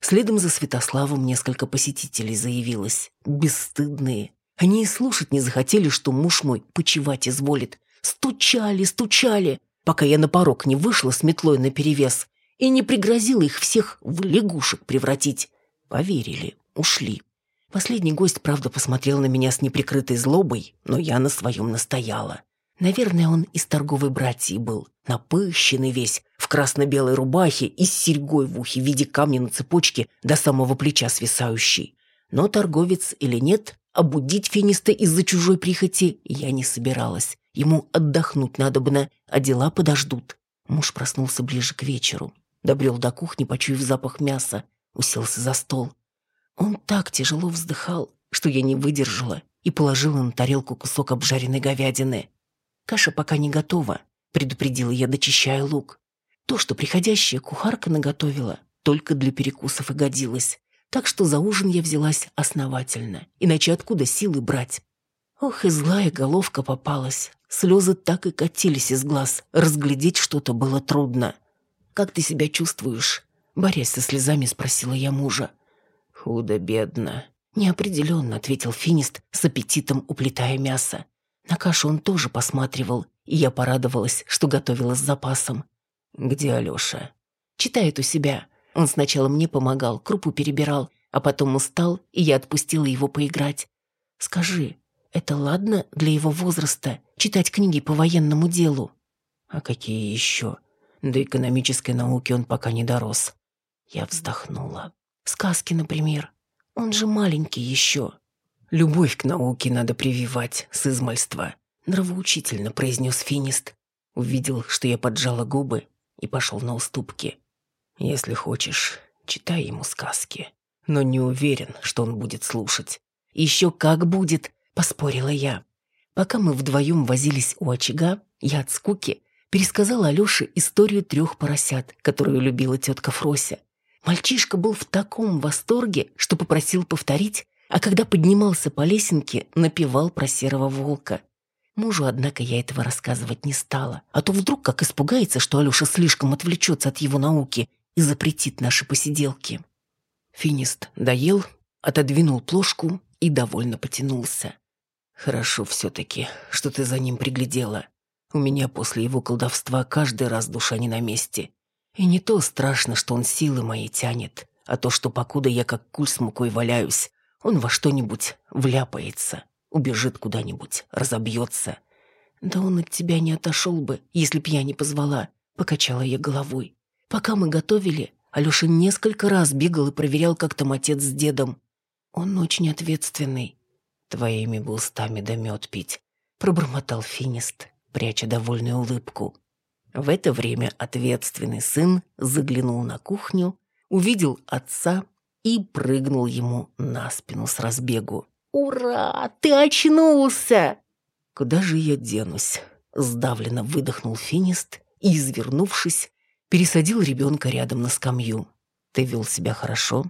Следом за Святославом несколько посетителей заявилось. Бесстыдные. Они и слушать не захотели, что муж мой почевать изволит. Стучали, стучали, пока я на порог не вышла с метлой наперевес и не пригрозила их всех в лягушек превратить. Поверили, ушли. Последний гость, правда, посмотрел на меня с неприкрытой злобой, но я на своем настояла. Наверное, он из торговой братьи был, напыщенный весь, в красно-белой рубахе и с серьгой в ухе в виде камня на цепочке до самого плеча свисающий. Но торговец или нет, обудить финиста из-за чужой прихоти я не собиралась. Ему отдохнуть надо бы на, а дела подождут. Муж проснулся ближе к вечеру. Добрел до кухни, почуяв запах мяса, уселся за стол. Он так тяжело вздыхал, что я не выдержала и положила на тарелку кусок обжаренной говядины. Каша пока не готова, предупредила я, дочищая лук. То, что приходящая кухарка наготовила, только для перекусов и годилось. Так что за ужин я взялась основательно, иначе откуда силы брать? Ох, и злая головка попалась. Слезы так и катились из глаз. Разглядеть что-то было трудно. «Как ты себя чувствуешь?» Борясь со слезами, спросила я мужа. «Худо-бедно», — неопределенно ответил Финист, с аппетитом уплетая мясо. На кашу он тоже посматривал, и я порадовалась, что готовила с запасом. «Где Алёша?» «Читает у себя. Он сначала мне помогал, крупу перебирал, а потом устал, и я отпустила его поиграть. Скажи, это ладно для его возраста читать книги по военному делу?» «А какие еще?» До экономической науки он пока не дорос. Я вздохнула. «Сказки, например. Он же маленький еще». Любовь к науке надо прививать с измальства, нравоучительно произнес финист. Увидел, что я поджала губы и пошел на уступки. Если хочешь, читай ему сказки. Но не уверен, что он будет слушать. Еще как будет, поспорила я. Пока мы вдвоем возились у очага, я от скуки пересказала Алёше историю трех поросят, которую любила тетка Фрося. Мальчишка был в таком восторге, что попросил повторить, а когда поднимался по лесенке, напевал про серого волка. Мужу, однако, я этого рассказывать не стала, а то вдруг как испугается, что Алёша слишком отвлечется от его науки и запретит наши посиделки. Финист доел, отодвинул плошку и довольно потянулся. «Хорошо все-таки, что ты за ним приглядела. У меня после его колдовства каждый раз душа не на месте. И не то страшно, что он силы мои тянет, а то, что покуда я как куль с мукой валяюсь, он во что-нибудь вляпается, убежит куда-нибудь, разобьется. Да он от тебя не отошел бы, если б я не позвала, покачала я головой. Пока мы готовили, Алёша несколько раз бегал и проверял, как там отец с дедом. Он очень ответственный. Твоими бы устами да мед пить, пробормотал финист, пряча довольную улыбку. В это время ответственный сын заглянул на кухню, увидел отца и прыгнул ему на спину с разбегу. «Ура! Ты очнулся!» «Куда же я денусь?» Сдавленно выдохнул финист и, извернувшись, пересадил ребенка рядом на скамью. «Ты вел себя хорошо?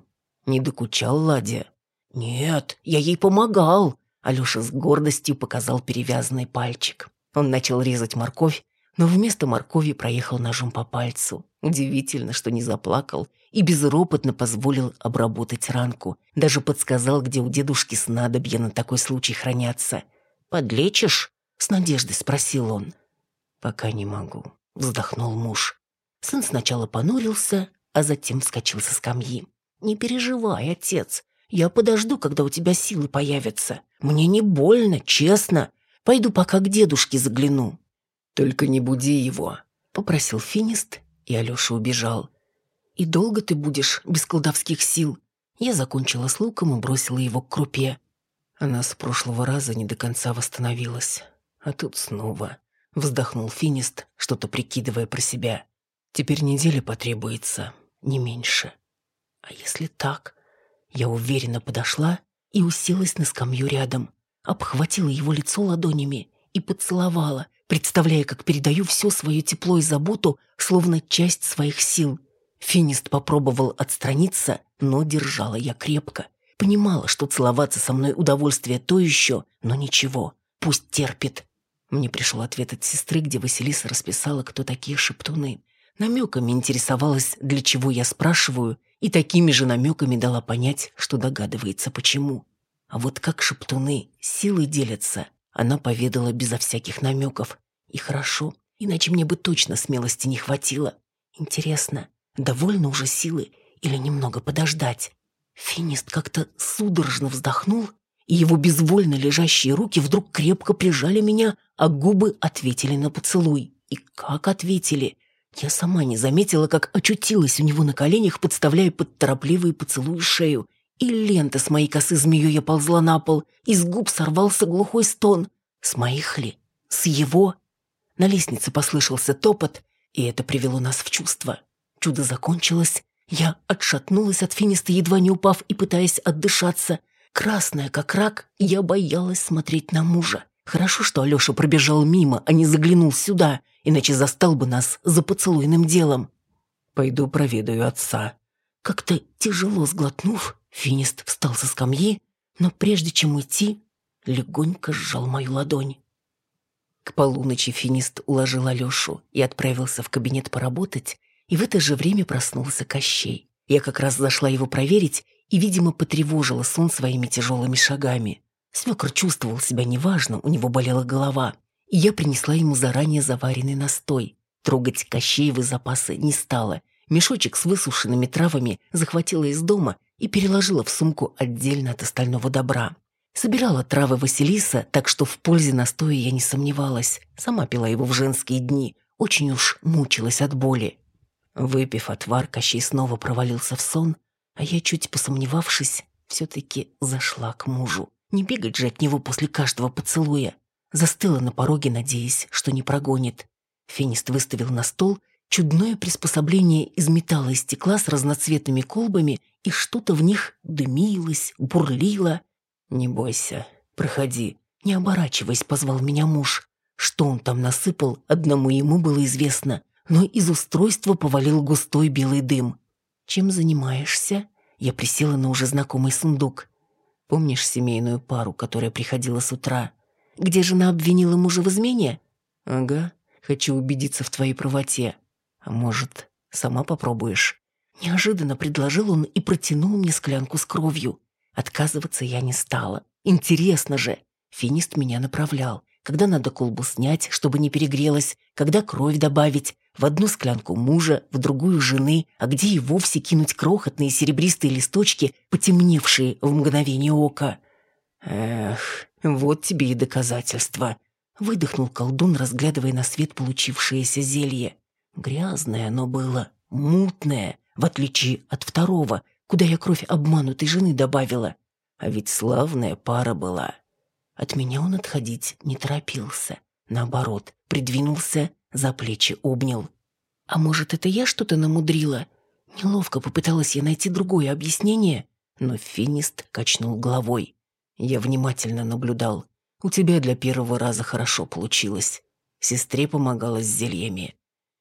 Не докучал Ладе?» «Нет, я ей помогал!» Алёша с гордостью показал перевязанный пальчик. Он начал резать морковь, но вместо моркови проехал ножом по пальцу. Удивительно, что не заплакал и безропотно позволил обработать ранку. Даже подсказал, где у дедушки снадобья на такой случай хранятся. «Подлечишь?» — с надеждой спросил он. «Пока не могу», — вздохнул муж. Сын сначала понурился, а затем вскочил со скамьи. «Не переживай, отец. Я подожду, когда у тебя силы появятся. Мне не больно, честно. Пойду пока к дедушке загляну». «Только не буди его», — попросил Финист, и Алёша убежал. «И долго ты будешь без колдовских сил?» Я закончила с луком и бросила его к крупе. Она с прошлого раза не до конца восстановилась. А тут снова. Вздохнул Финист, что-то прикидывая про себя. Теперь неделя потребуется, не меньше. А если так? Я уверенно подошла и уселась на скамью рядом, обхватила его лицо ладонями и поцеловала, представляя, как передаю все свое тепло и заботу, словно часть своих сил. Финист попробовал отстраниться, но держала я крепко. Понимала, что целоваться со мной удовольствие то еще, но ничего, пусть терпит. Мне пришел ответ от сестры, где Василиса расписала, кто такие шептуны. Намеками интересовалась, для чего я спрашиваю, и такими же намеками дала понять, что догадывается, почему. А вот как шептуны силы делятся, она поведала безо всяких намеков. И хорошо, иначе мне бы точно смелости не хватило. Интересно, довольно уже силы или немного подождать? Финист как-то судорожно вздохнул, и его безвольно лежащие руки вдруг крепко прижали меня, а губы ответили на поцелуй. И как ответили? Я сама не заметила, как очутилась у него на коленях, подставляя под торопливые поцелуи шею. И лента с моей косы змеей ползла на пол, из губ сорвался глухой стон. С моих ли? С его? На лестнице послышался топот, и это привело нас в чувство. Чудо закончилось. Я отшатнулась от финиста, едва не упав и пытаясь отдышаться. Красная, как рак, я боялась смотреть на мужа. Хорошо, что Алёша пробежал мимо, а не заглянул сюда иначе застал бы нас за поцелуйным делом. Пойду проведаю отца. Как-то тяжело сглотнув, Финист встал со скамьи, но прежде чем уйти, легонько сжал мою ладонь. К полуночи Финист уложил Алешу и отправился в кабинет поработать, и в это же время проснулся Кощей. Я как раз зашла его проверить и, видимо, потревожила сон своими тяжелыми шагами. Свекр чувствовал себя неважно, у него болела голова и я принесла ему заранее заваренный настой. Трогать Кощеевы запасы не стала. Мешочек с высушенными травами захватила из дома и переложила в сумку отдельно от остального добра. Собирала травы Василиса, так что в пользе настоя я не сомневалась. Сама пила его в женские дни, очень уж мучилась от боли. Выпив отвар, Кощей снова провалился в сон, а я, чуть посомневавшись, все-таки зашла к мужу. Не бегать же от него после каждого поцелуя. Застыла на пороге, надеясь, что не прогонит. Финист выставил на стол чудное приспособление из металла и стекла с разноцветными колбами, и что-то в них дымилось, бурлило. «Не бойся, проходи». Не оборачиваясь, позвал меня муж. Что он там насыпал, одному ему было известно, но из устройства повалил густой белый дым. «Чем занимаешься?» Я присела на уже знакомый сундук. «Помнишь семейную пару, которая приходила с утра?» где жена обвинила мужа в измене? Ага, хочу убедиться в твоей правоте. А может, сама попробуешь? Неожиданно предложил он и протянул мне склянку с кровью. Отказываться я не стала. Интересно же. Финист меня направлял. Когда надо колбу снять, чтобы не перегрелась, когда кровь добавить, в одну склянку мужа, в другую жены, а где и вовсе кинуть крохотные серебристые листочки, потемневшие в мгновение ока. Эх, вот тебе и доказательство. Выдохнул колдун, разглядывая на свет получившееся зелье. Грязное оно было, мутное, в отличие от второго, куда я кровь обманутой жены добавила. А ведь славная пара была. От меня он отходить не торопился. Наоборот, придвинулся, за плечи обнял. А может, это я что-то намудрила? Неловко попыталась я найти другое объяснение, но финист качнул головой. Я внимательно наблюдал. У тебя для первого раза хорошо получилось. Сестре помогала с зельями.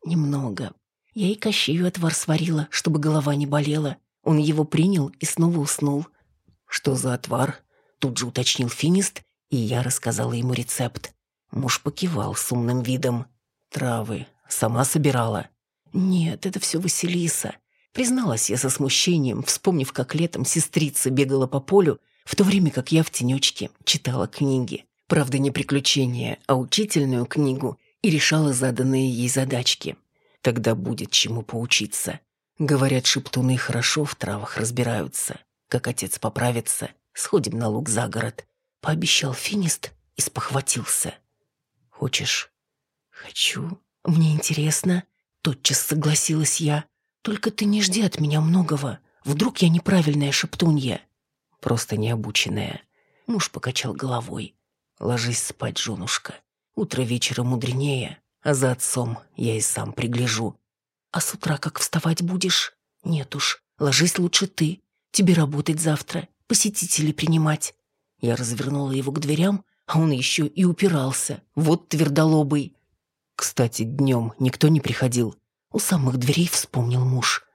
Немного. Я и Кощею отвар сварила, чтобы голова не болела. Он его принял и снова уснул. Что за отвар? Тут же уточнил финист, и я рассказала ему рецепт. Муж покивал с умным видом. Травы. Сама собирала. Нет, это все Василиса. Призналась я со смущением, вспомнив, как летом сестрица бегала по полю, в то время как я в тенечке читала книги. Правда, не приключения, а учительную книгу и решала заданные ей задачки. Тогда будет чему поучиться. Говорят, шептуны хорошо в травах разбираются. Как отец поправится, сходим на луг за город. Пообещал финист и спохватился. Хочешь? Хочу. Мне интересно. Тотчас согласилась я. Только ты не жди от меня многого. Вдруг я неправильная шептунья. Просто необученная. Муж покачал головой. Ложись спать, женушка. Утро вечера мудренее, а за отцом я и сам пригляжу. А с утра как вставать будешь? Нет уж, ложись лучше ты. Тебе работать завтра, посетителей принимать. Я развернула его к дверям, а он еще и упирался. Вот твердолобый. Кстати, днем никто не приходил. У самых дверей вспомнил муж.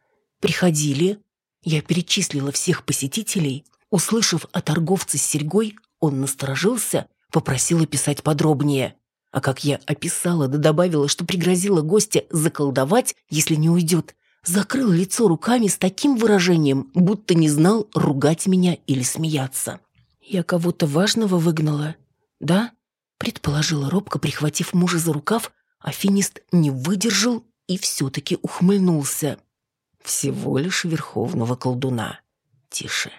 Приходили. Я перечислила всех посетителей. Услышав о торговце с серьгой, он насторожился, попросил описать подробнее. А как я описала да добавила, что пригрозила гостя заколдовать, если не уйдет, закрыл лицо руками с таким выражением, будто не знал, ругать меня или смеяться. «Я кого-то важного выгнала, да?» предположила робко, прихватив мужа за рукав, а финист не выдержал и все-таки ухмыльнулся. «Всего лишь верховного колдуна. Тише».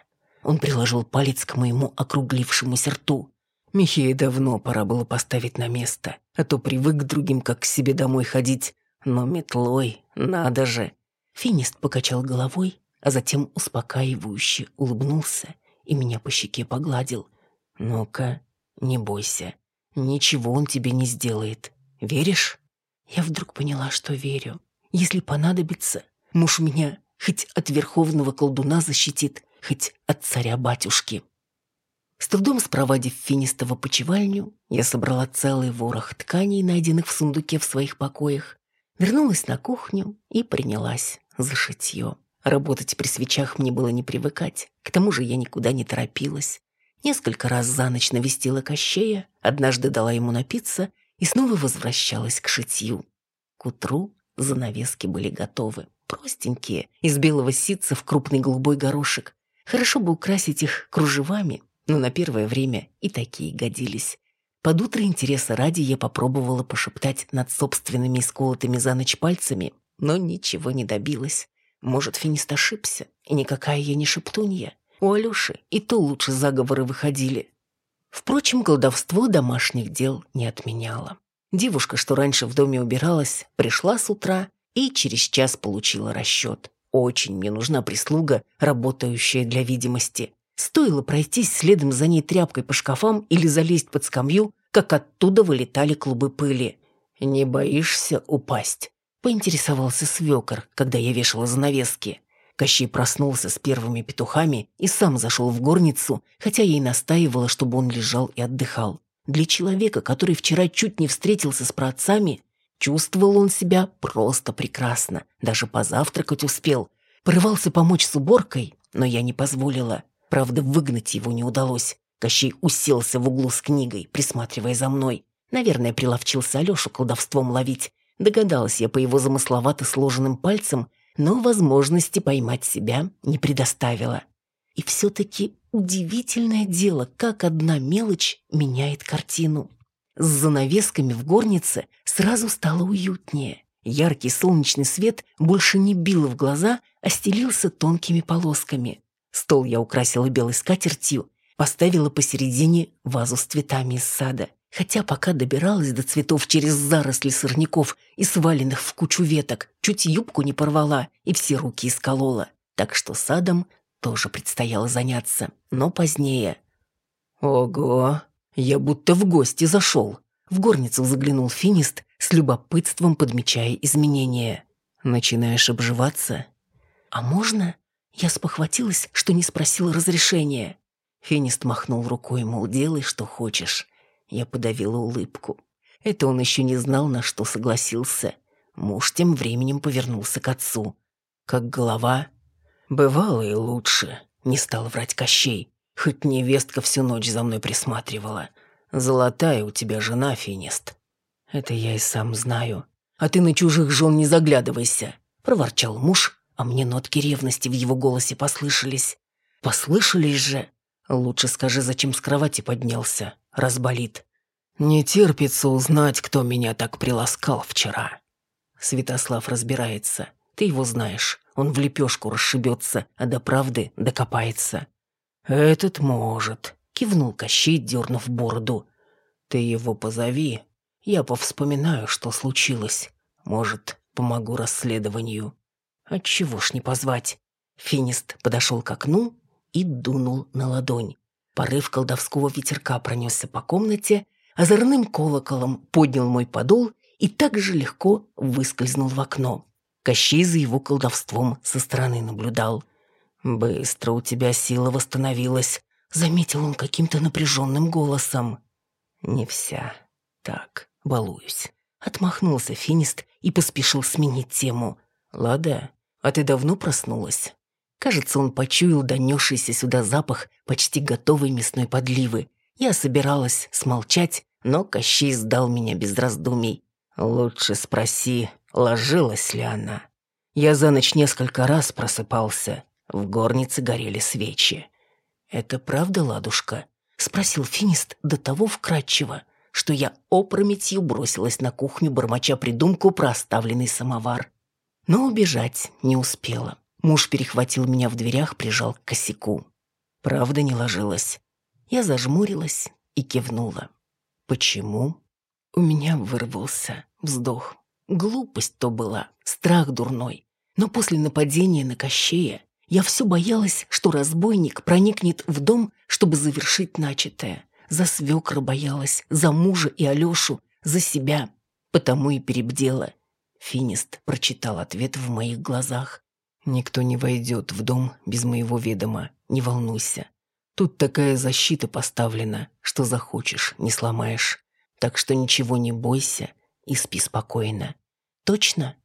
Он приложил палец к моему округлившемуся рту. Михея давно пора было поставить на место, а то привык к другим, как к себе домой ходить. Но метлой, надо же. Финист покачал головой, а затем успокаивающе улыбнулся и меня по щеке погладил. «Ну-ка, не бойся, ничего он тебе не сделает. Веришь?» Я вдруг поняла, что верю. Если понадобится, муж меня хоть от верховного колдуна защитит, хоть от царя-батюшки. С трудом спровадив Финистова почевальню, я собрала целый ворох тканей, найденных в сундуке в своих покоях, вернулась на кухню и принялась за шитье. Работать при свечах мне было не привыкать, к тому же я никуда не торопилась. Несколько раз за ночь навестила Кощея, однажды дала ему напиться и снова возвращалась к шитью. К утру занавески были готовы, простенькие, из белого ситца в крупный голубой горошек. Хорошо бы украсить их кружевами, но на первое время и такие годились. Под утро интереса ради я попробовала пошептать над собственными сколотыми за ночь пальцами, но ничего не добилась. Может, финист ошибся, и никакая я не шептунья. У Алёши и то лучше заговоры выходили. Впрочем, колдовство домашних дел не отменяло. Девушка, что раньше в доме убиралась, пришла с утра и через час получила расчет. Очень мне нужна прислуга, работающая для видимости. Стоило пройтись следом за ней тряпкой по шкафам или залезть под скамью, как оттуда вылетали клубы пыли. «Не боишься упасть?» — поинтересовался свекор, когда я вешала занавески. Кощей проснулся с первыми петухами и сам зашел в горницу, хотя и настаивала, чтобы он лежал и отдыхал. Для человека, который вчера чуть не встретился с праотцами, чувствовал он себя просто прекрасно, даже позавтракать успел. Порывался помочь с уборкой, но я не позволила. Правда, выгнать его не удалось. Кощей уселся в углу с книгой, присматривая за мной. Наверное, приловчился Алешу колдовством ловить. Догадалась я по его замысловато сложенным пальцам, но возможности поймать себя не предоставила. И все-таки удивительное дело, как одна мелочь меняет картину. С занавесками в горнице сразу стало уютнее. Яркий солнечный свет больше не бил в глаза, а стелился тонкими полосками. Стол я украсила белой скатертью, поставила посередине вазу с цветами из сада. Хотя пока добиралась до цветов через заросли сорняков и сваленных в кучу веток, чуть юбку не порвала и все руки исколола. Так что садом тоже предстояло заняться, но позднее. «Ого, я будто в гости зашел», — в горницу заглянул финист, с любопытством подмечая изменения. «Начинаешь обживаться?» «А можно?» Я спохватилась, что не спросила разрешения. Финист махнул рукой, мол, делай, что хочешь. Я подавила улыбку. Это он еще не знал, на что согласился. Муж тем временем повернулся к отцу. Как голова. Бывало и лучше. Не стал врать Кощей. Хоть невестка всю ночь за мной присматривала. Золотая у тебя жена, Финист. Это я и сам знаю. А ты на чужих жен не заглядывайся. Проворчал муж, а мне нотки ревности в его голосе послышались. Послышались же. Лучше скажи, зачем с кровати поднялся, разболит. Не терпится узнать, кто меня так приласкал вчера. Святослав разбирается. Ты его знаешь. Он в лепешку расшибется, а до правды докопается. «Этот может», — кивнул Кощей, дернув бороду. «Ты его позови. Я повспоминаю, что случилось. Может, помогу расследованию». «Отчего ж не позвать?» Финист подошел к окну и дунул на ладонь. Порыв колдовского ветерка пронесся по комнате, озорным колоколом поднял мой подол и так же легко выскользнул в окно. Кощей за его колдовством со стороны наблюдал. «Быстро у тебя сила восстановилась», — заметил он каким-то напряженным голосом. «Не вся. Так, балуюсь». Отмахнулся финист и поспешил сменить тему. «Лада, а ты давно проснулась?» Кажется, он почуял донесшийся сюда запах почти готовой мясной подливы. Я собиралась смолчать, но Кощей сдал меня без раздумий. «Лучше спроси, ложилась ли она. Я за ночь несколько раз просыпался. В горнице горели свечи. «Это правда, ладушка?» — спросил Финист до того вкратчиво, что я опрометью бросилась на кухню, бормоча придумку про оставленный самовар. Но убежать не успела. Муж перехватил меня в дверях, прижал к косяку. Правда не ложилась. Я зажмурилась и кивнула. «Почему?» У меня вырвался вздох. Глупость то была, страх дурной. Но после нападения на Кощея я все боялась, что разбойник проникнет в дом, чтобы завершить начатое. За свекра боялась, за мужа и Алешу, за себя. Потому и перебдела. Финист прочитал ответ в моих глазах. «Никто не войдет в дом без моего ведома, не волнуйся. Тут такая защита поставлена, что захочешь, не сломаешь. Так что ничего не бойся и спи спокойно. Точно?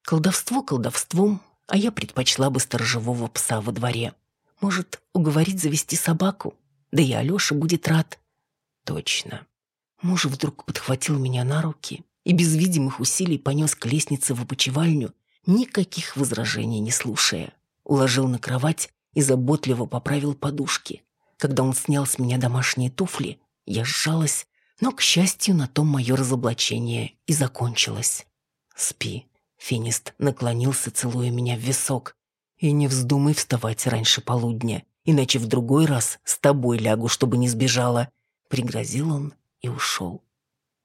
Колдовство колдовством, а я предпочла бы сторожевого пса во дворе. Может, уговорить завести собаку? Да и Алёша будет рад. Точно. Муж вдруг подхватил меня на руки и без видимых усилий понес к лестнице в опочивальню, никаких возражений не слушая. Уложил на кровать и заботливо поправил подушки. Когда он снял с меня домашние туфли, я сжалась но, к счастью, на том мое разоблачение и закончилось. «Спи», — Финист наклонился, целуя меня в висок. «И не вздумай вставать раньше полудня, иначе в другой раз с тобой лягу, чтобы не сбежала», — пригрозил он и ушел.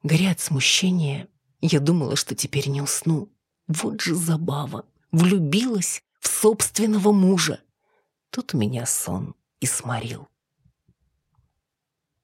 Горя от смущения, я думала, что теперь не усну. Вот же забава. Влюбилась в собственного мужа. Тут меня сон и сморил.